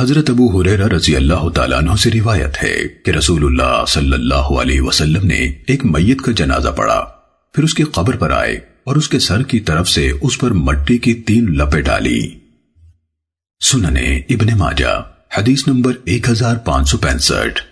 حضرت ابو حریرہ رضی اللہ تعالیٰ عنہ سے روایت ہے کہ رسول اللہ صلی اللہ علیہ وسلم نے ایک میت کا جنازہ پڑا پھر اس کی قبر پر آئے اور اس کے سر کی طرف سے اس پر مٹی کی تین لپے ڈالی۔ سننے ابن ماجہ، حدیث نمبر ایک ہزار پانچ سو پینسٹھ۔